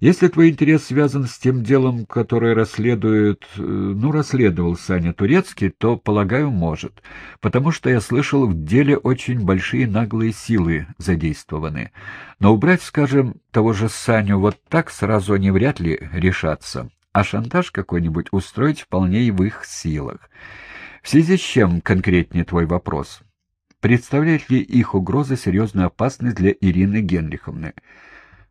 Если твой интерес связан с тем делом, которое расследует... Э, ну, расследовал Саня Турецкий, то, полагаю, может. Потому что я слышал, в деле очень большие наглые силы задействованы. Но убрать, скажем, того же Саню вот так сразу они вряд ли решатся. А шантаж какой-нибудь устроить вполне в их силах. В связи с чем конкретнее твой вопрос? Представляет ли их угроза серьезную опасность для Ирины Генриховны?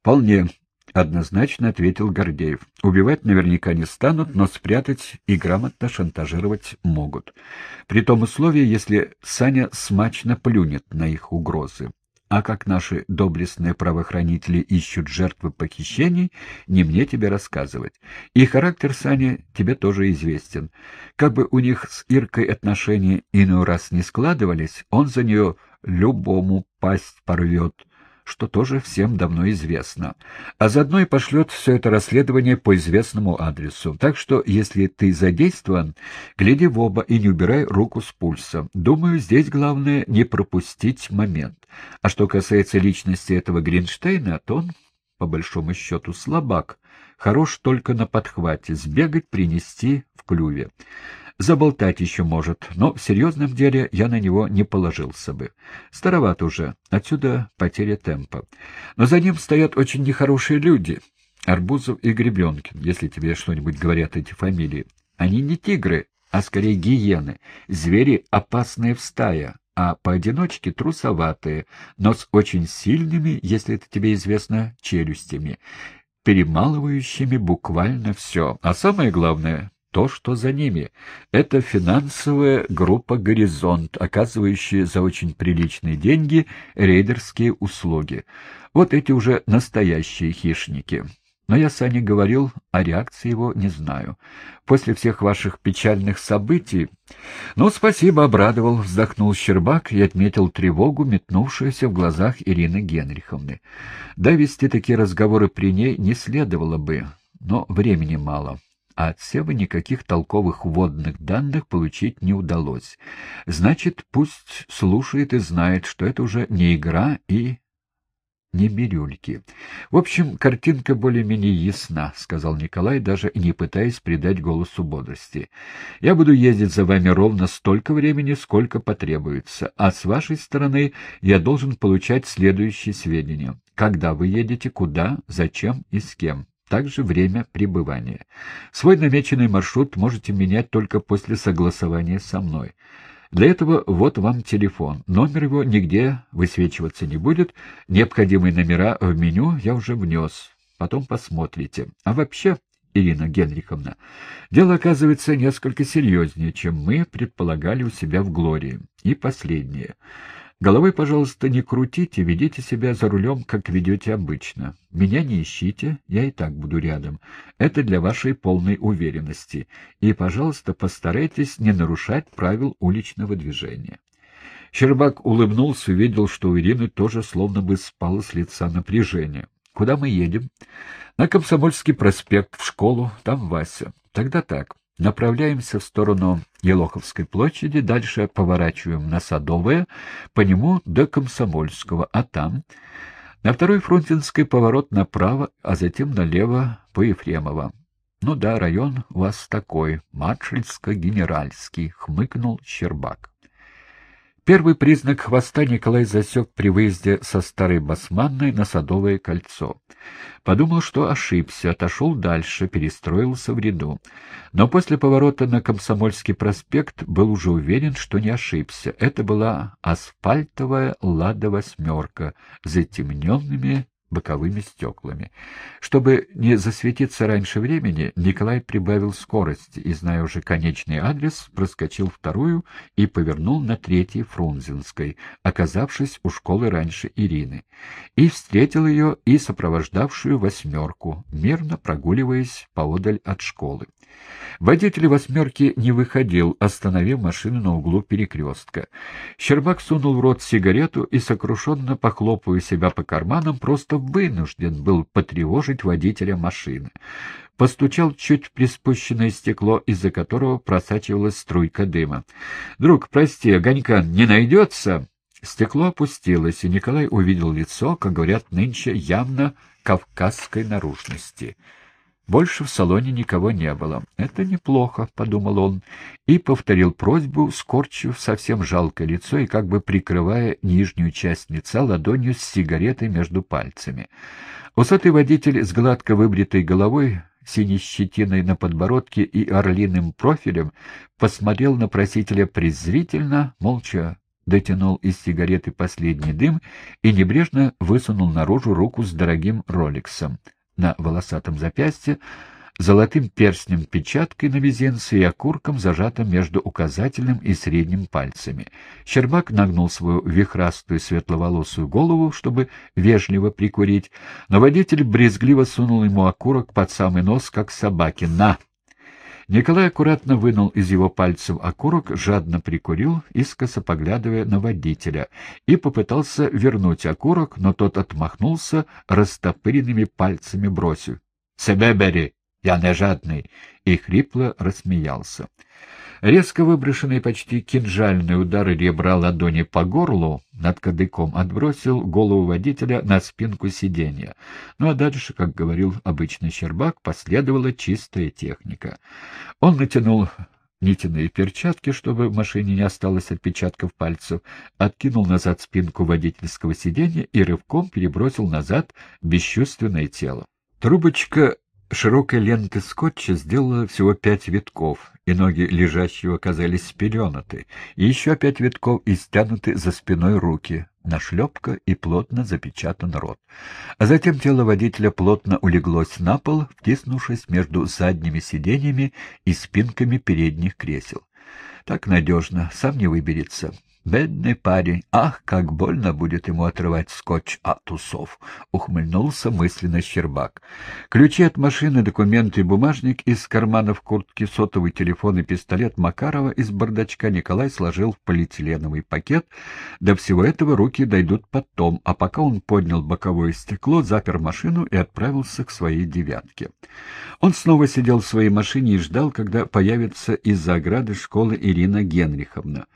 Вполне. — однозначно ответил Гордеев. «Убивать наверняка не станут, но спрятать и грамотно шантажировать могут. При том условии, если Саня смачно плюнет на их угрозы. А как наши доблестные правоохранители ищут жертвы похищений, не мне тебе рассказывать. И характер Сани тебе тоже известен. Как бы у них с Иркой отношения иной раз не складывались, он за нее любому пасть порвет» что тоже всем давно известно. А заодно и пошлет все это расследование по известному адресу. Так что, если ты задействован, гляди в оба и не убирай руку с пульса. Думаю, здесь главное не пропустить момент. А что касается личности этого Гринштейна, то он, по большому счету, слабак. Хорош только на подхвате, сбегать, принести в клюве. Заболтать еще может, но в серьезном деле я на него не положился бы. Староват уже, отсюда потеря темпа. Но за ним стоят очень нехорошие люди. Арбузов и Гребенкин, если тебе что-нибудь говорят эти фамилии. Они не тигры, а скорее гиены, звери опасные в стае, а поодиночке трусоватые, но с очень сильными, если это тебе известно, челюстями, перемалывающими буквально все. А самое главное то, что за ними. Это финансовая группа «Горизонт», оказывающая за очень приличные деньги рейдерские услуги. Вот эти уже настоящие хищники. Но я с Аней говорил, о реакции его не знаю. После всех ваших печальных событий... Ну, спасибо, обрадовал, вздохнул Щербак и отметил тревогу, метнувшуюся в глазах Ирины Генриховны. Да, вести такие разговоры при ней не следовало бы, но времени мало а от Севы никаких толковых вводных данных получить не удалось. Значит, пусть слушает и знает, что это уже не игра и не бирюльки. В общем, картинка более-менее ясна, — сказал Николай, даже не пытаясь придать голосу бодрости. Я буду ездить за вами ровно столько времени, сколько потребуется, а с вашей стороны я должен получать следующие сведения. Когда вы едете, куда, зачем и с кем также время пребывания. Свой намеченный маршрут можете менять только после согласования со мной. Для этого вот вам телефон. Номер его нигде высвечиваться не будет. Необходимые номера в меню я уже внес. Потом посмотрите. А вообще, Ирина Генриховна, дело оказывается несколько серьезнее, чем мы предполагали у себя в Глории. И последнее. Головой, пожалуйста, не крутите, ведите себя за рулем, как ведете обычно. Меня не ищите, я и так буду рядом. Это для вашей полной уверенности. И, пожалуйста, постарайтесь не нарушать правил уличного движения. Щербак улыбнулся и увидел, что у Ирины тоже словно бы спало с лица напряжение. «Куда мы едем?» «На Комсомольский проспект, в школу, там Вася. Тогда так. Направляемся в сторону Елоховской площади, дальше поворачиваем на Садовое, по нему до Комсомольского, а там... На второй Фрунзенской поворот направо, а затем налево по Ефремово. «Ну да, район у вас такой, Матшильско-Генеральский», — хмыкнул Щербак. Первый признак хвоста Николай засек при выезде со Старой Басманной на Садовое кольцо. Подумал, что ошибся, отошел дальше, перестроился в ряду. Но после поворота на Комсомольский проспект был уже уверен, что не ошибся. Это была асфальтовая «Лада-восьмерка» с затемненными боковыми стеклами. Чтобы не засветиться раньше времени, Николай прибавил скорость и, зная уже конечный адрес, проскочил вторую и повернул на третьей Фрунзенской, оказавшись у школы раньше Ирины, и встретил ее и сопровождавшую восьмерку, мирно прогуливаясь поодаль от школы. Водитель «восьмерки» не выходил, остановив машину на углу перекрестка. Щербак сунул в рот сигарету и, сокрушенно похлопывая себя по карманам, просто вынужден был потревожить водителя машины. Постучал чуть в приспущенное стекло, из-за которого просачивалась струйка дыма. «Друг, прости, огонька не найдется?» Стекло опустилось, и Николай увидел лицо, как говорят нынче, явно кавказской наружности. Больше в салоне никого не было. «Это неплохо», — подумал он, и повторил просьбу, скорчив совсем жалкое лицо и как бы прикрывая нижнюю часть лица ладонью с сигаретой между пальцами. Усатый водитель с гладко выбритой головой, синей щетиной на подбородке и орлиным профилем посмотрел на просителя презрительно, молча дотянул из сигареты последний дым и небрежно высунул наружу руку с дорогим роликсом на волосатом запястье, золотым перстнем-печаткой на мизинце и окурком, зажатым между указательным и средним пальцами. Щербак нагнул свою вихрастую светловолосую голову, чтобы вежливо прикурить, но водитель брезгливо сунул ему окурок под самый нос, как собаке. «На!» Николай аккуратно вынул из его пальцев окурок, жадно прикурил, искоса поглядывая на водителя, и попытался вернуть окурок, но тот отмахнулся, растопыренными пальцами бросив. — Себе бери, я не жадный! — и хрипло рассмеялся. Резко выброшенный почти кинжальный удар ребра ладони по горлу над кадыком отбросил голову водителя на спинку сиденья. Ну а дальше, как говорил обычный Щербак, последовала чистая техника. Он натянул нитяные перчатки, чтобы в машине не осталось отпечатков пальцев, откинул назад спинку водительского сиденья и рывком перебросил назад бесчувственное тело. Трубочка Широкая лента скотча сделала всего пять витков, и ноги лежащего оказались спеленаты, и еще пять витков и стянуты за спиной руки, нашлепка и плотно запечатан рот. А затем тело водителя плотно улеглось на пол, втиснувшись между задними сиденьями и спинками передних кресел. Так надежно, сам не выберется. Бедный парень, ах, как больно будет ему отрывать скотч от усов! — ухмыльнулся мысленно Щербак. Ключи от машины, документы и бумажник из карманов куртки, сотовый телефон и пистолет Макарова из бардачка Николай сложил в полиэтиленовый пакет. До всего этого руки дойдут потом, а пока он поднял боковое стекло, запер машину и отправился к своей девятке. Он снова сидел в своей машине и ждал, когда появится из-за ограды школы Ирина Генриховна.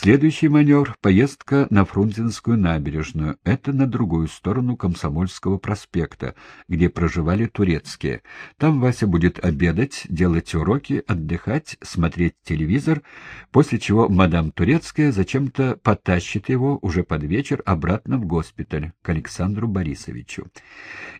Следующий маневр — поездка на Фрунзенскую набережную. Это на другую сторону Комсомольского проспекта, где проживали турецкие. Там Вася будет обедать, делать уроки, отдыхать, смотреть телевизор, после чего мадам Турецкая зачем-то потащит его уже под вечер обратно в госпиталь к Александру Борисовичу.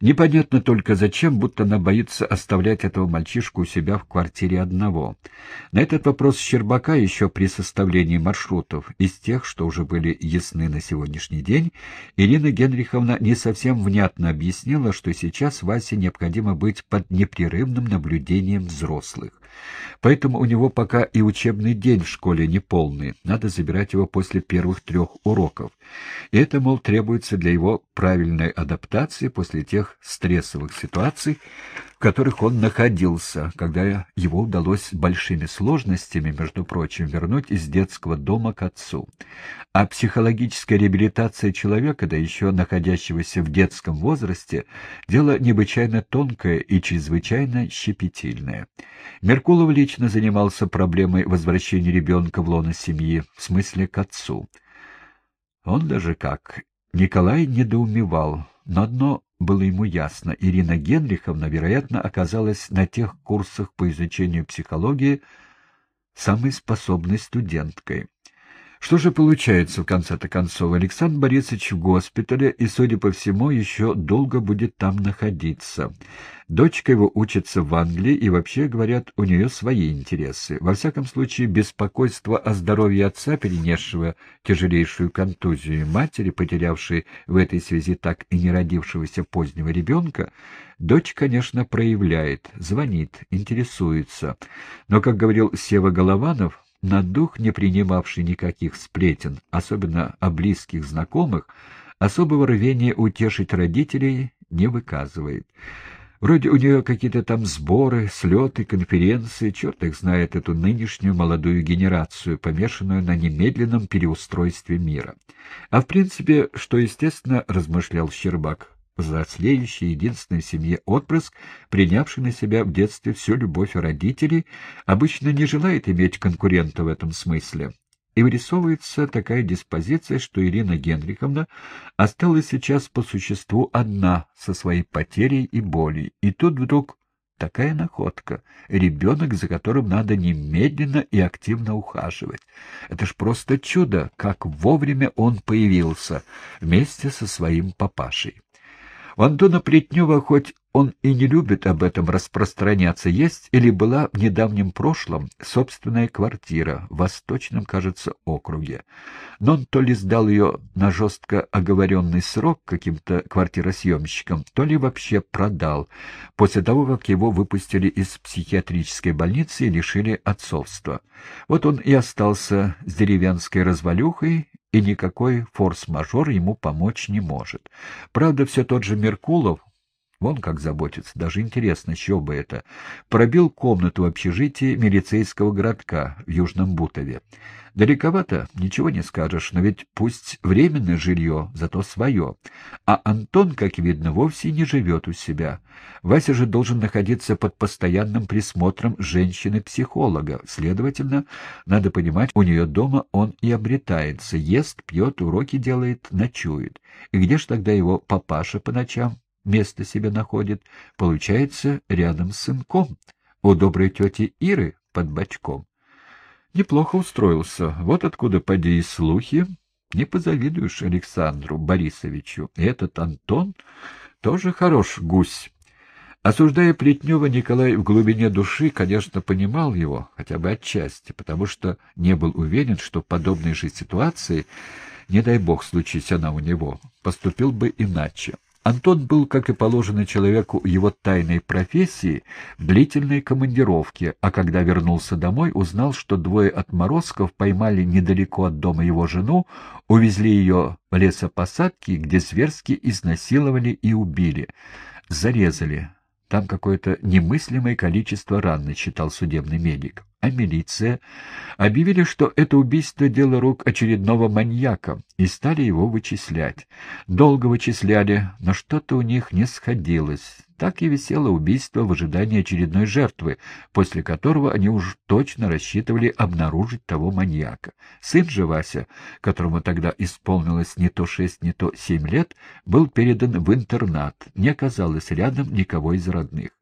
Непонятно только зачем, будто она боится оставлять этого мальчишку у себя в квартире одного. На этот вопрос Щербака еще при составлении маршрута пунктов из тех, что уже были ясны на сегодняшний день, Ирина Генриховна не совсем внятно объяснила, что сейчас Васе необходимо быть под непрерывным наблюдением взрослых. Поэтому у него пока и учебный день в школе не полный, надо забирать его после первых трех уроков. И это, мол, требуется для его правильной адаптации после тех стрессовых ситуаций, в которых он находился, когда его удалось большими сложностями, между прочим, вернуть из детского дома к отцу. А психологическая реабилитация человека, да еще находящегося в детском возрасте, дело необычайно тонкое и чрезвычайно щепетильное. Меркулов лично занимался проблемой возвращения ребенка в лоно семьи, в смысле к отцу. Он даже как. Николай недоумевал, но одно было ему ясно. Ирина Генриховна, вероятно, оказалась на тех курсах по изучению психологии самой способной студенткой. Что же получается, в конце-то концов, Александр Борисович в госпитале и, судя по всему, еще долго будет там находиться. Дочка его учится в Англии, и вообще, говорят, у нее свои интересы. Во всяком случае, беспокойство о здоровье отца, перенесшего тяжелейшую контузию, матери, потерявшей в этой связи так и не родившегося позднего ребенка, дочь, конечно, проявляет, звонит, интересуется. Но, как говорил Сева Голованов, на дух, не принимавший никаких сплетен, особенно о близких знакомых, особого рвения утешить родителей не выказывает. Вроде у нее какие-то там сборы, слеты, конференции, черт их знает эту нынешнюю молодую генерацию, помешанную на немедленном переустройстве мира. А в принципе, что естественно, размышлял Щербак, взрослеющий, единственный в семье отпрыск, принявший на себя в детстве всю любовь родителей, обычно не желает иметь конкурента в этом смысле. И вырисовывается такая диспозиция, что Ирина Генриховна осталась сейчас по существу одна со своей потерей и болью. И тут вдруг такая находка — ребенок, за которым надо немедленно и активно ухаживать. Это ж просто чудо, как вовремя он появился вместе со своим папашей. У Антона Плетнева, хоть он и не любит об этом распространяться, есть или была в недавнем прошлом собственная квартира в Восточном, кажется, округе. Но он то ли сдал ее на жестко оговоренный срок каким-то квартиросъемщикам, то ли вообще продал, после того, как его выпустили из психиатрической больницы и лишили отцовства. Вот он и остался с деревенской развалюхой и никакой форс-мажор ему помочь не может. Правда, все тот же Меркулов, вон как заботится, даже интересно, что бы это, пробил комнату в общежитии милицейского городка в Южном Бутове. Далековато, ничего не скажешь, но ведь пусть временное жилье, зато свое. А Антон, как видно, вовсе не живет у себя. Вася же должен находиться под постоянным присмотром женщины-психолога. Следовательно, надо понимать, у нее дома он и обретается, ест, пьет, уроки делает, ночует. И где ж тогда его папаша по ночам место себе находит? Получается, рядом с сынком, у доброй тети Иры под бочком. Неплохо устроился. Вот откуда поди и слухи. Не позавидуешь Александру Борисовичу. Этот Антон тоже хорош гусь. Осуждая Плетнева, Николай в глубине души, конечно, понимал его, хотя бы отчасти, потому что не был уверен, что в подобной же ситуации, не дай бог случись она у него, поступил бы иначе. Антон был, как и положено человеку его тайной профессии, в длительной командировке, а когда вернулся домой, узнал, что двое отморозков поймали недалеко от дома его жену, увезли ее в лесопосадки, где зверски изнасиловали и убили. Зарезали. Там какое-то немыслимое количество ран, начитал судебный медик а милиция объявили, что это убийство — дело рук очередного маньяка, и стали его вычислять. Долго вычисляли, но что-то у них не сходилось. Так и висело убийство в ожидании очередной жертвы, после которого они уж точно рассчитывали обнаружить того маньяка. Сын же Вася, которому тогда исполнилось не то шесть, не то семь лет, был передан в интернат, не оказалось рядом никого из родных.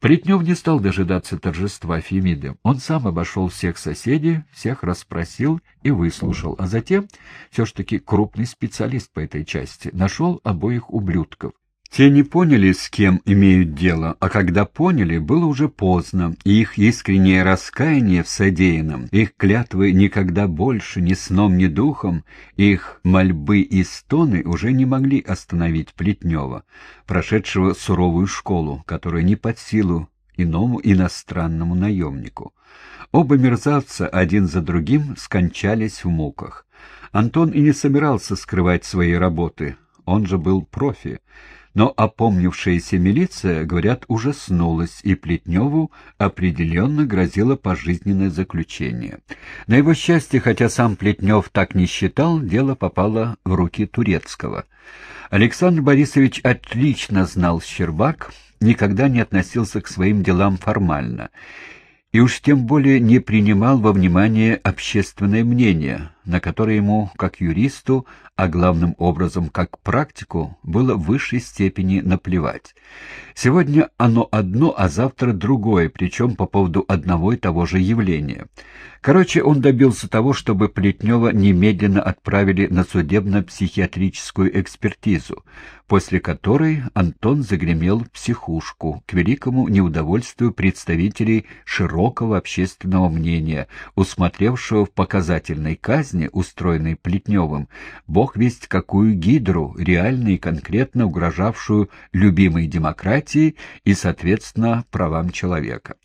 Плетнев не стал дожидаться торжества Фемиды. Он сам обошел всех соседей, всех расспросил и выслушал, а затем, все ж таки крупный специалист по этой части, нашел обоих ублюдков. Те не поняли, с кем имеют дело, а когда поняли, было уже поздно, и их искреннее раскаяние в содеянном, их клятвы никогда больше ни сном, ни духом, их мольбы и стоны уже не могли остановить Плетнева, прошедшего суровую школу, которая не под силу иному иностранному наемнику. Оба мерзавца один за другим скончались в муках. Антон и не собирался скрывать свои работы, он же был профи. Но опомнившаяся милиция, говорят, ужаснулась, и Плетневу определенно грозило пожизненное заключение. На его счастье, хотя сам Плетнев так не считал, дело попало в руки Турецкого. Александр Борисович отлично знал Щербак, никогда не относился к своим делам формально и уж тем более не принимал во внимание общественное мнение, на которое ему, как юристу, а главным образом как практику, было в высшей степени наплевать. Сегодня оно одно, а завтра другое, причем по поводу одного и того же явления. Короче, он добился того, чтобы Плетнева немедленно отправили на судебно-психиатрическую экспертизу, после которой Антон загремел в психушку, к великому неудовольствию представителей широкого общественного мнения, усмотревшего в показательной казни, устроенной Плетневым, бог весть какую гидру, реально и конкретно угрожавшую любимой демократии и, соответственно, правам человека.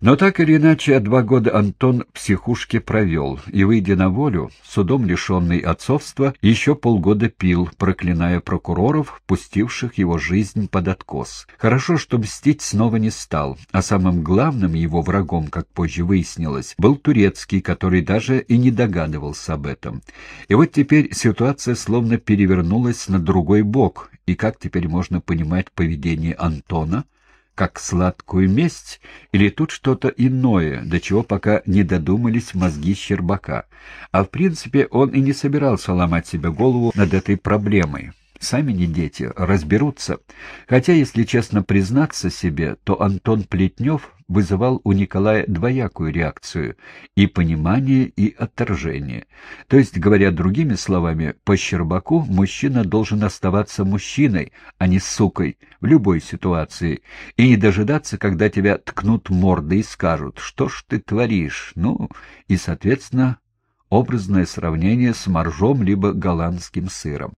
Но так или иначе, два года Антон в психушке провел, и, выйдя на волю, судом лишенный отцовства, еще полгода пил, проклиная прокуроров, пустивших его жизнь под откос. Хорошо, что мстить снова не стал, а самым главным его врагом, как позже выяснилось, был турецкий, который даже и не догадывался об этом. И вот теперь ситуация словно перевернулась на другой бок, и как теперь можно понимать поведение Антона? Как сладкую месть, или тут что-то иное, до чего пока не додумались мозги Щербака. А в принципе он и не собирался ломать себе голову над этой проблемой. Сами не дети, разберутся. Хотя, если честно признаться себе, то Антон Плетнев вызывал у Николая двоякую реакцию — и понимание, и отторжение. То есть, говоря другими словами, по Щербаку мужчина должен оставаться мужчиной, а не сукой, в любой ситуации, и не дожидаться, когда тебя ткнут мордой и скажут «что ж ты творишь?», ну, и, соответственно, образное сравнение с моржом либо голландским сыром.